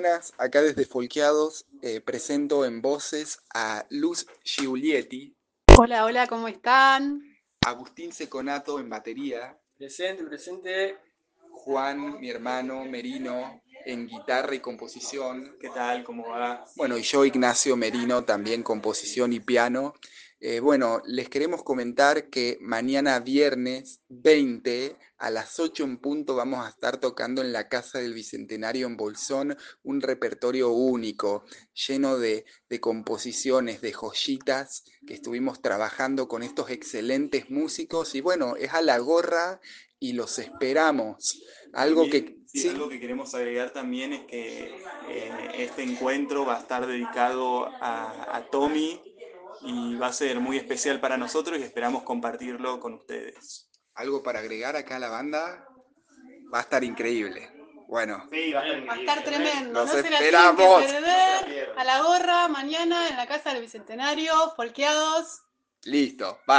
buenas. Acá desde Folqueados eh, presento en voces a Luz Giulietti, Hola, hola, ¿cómo están? Agustín Seconato en batería, Presente, presente. Juan, mi hermano Merino, en guitarra y composición. ¿Qué tal? ¿Cómo va? Bueno, y yo, Ignacio Merino, también composición y piano. Eh, bueno, les queremos comentar que mañana viernes 20 a las 8 en punto vamos a estar tocando en la Casa del Bicentenario en Bolsón un repertorio único, lleno de, de composiciones, de joyitas que estuvimos trabajando con estos excelentes músicos y bueno, es a la gorra y los esperamos. Algo que... sí, sí. algo que queremos agregar también es que eh, este encuentro va a estar dedicado a, a Tommy y va a ser muy especial para nosotros y esperamos compartirlo con ustedes. algo para agregar acá a la banda, va a estar increíble. Bueno, Sí, va a estar Va a estar tremendo. Nos no se la esperamos. tienen que perder. A la gorra, mañana en la Casa del Bicentenario, Folqueados. listo, va.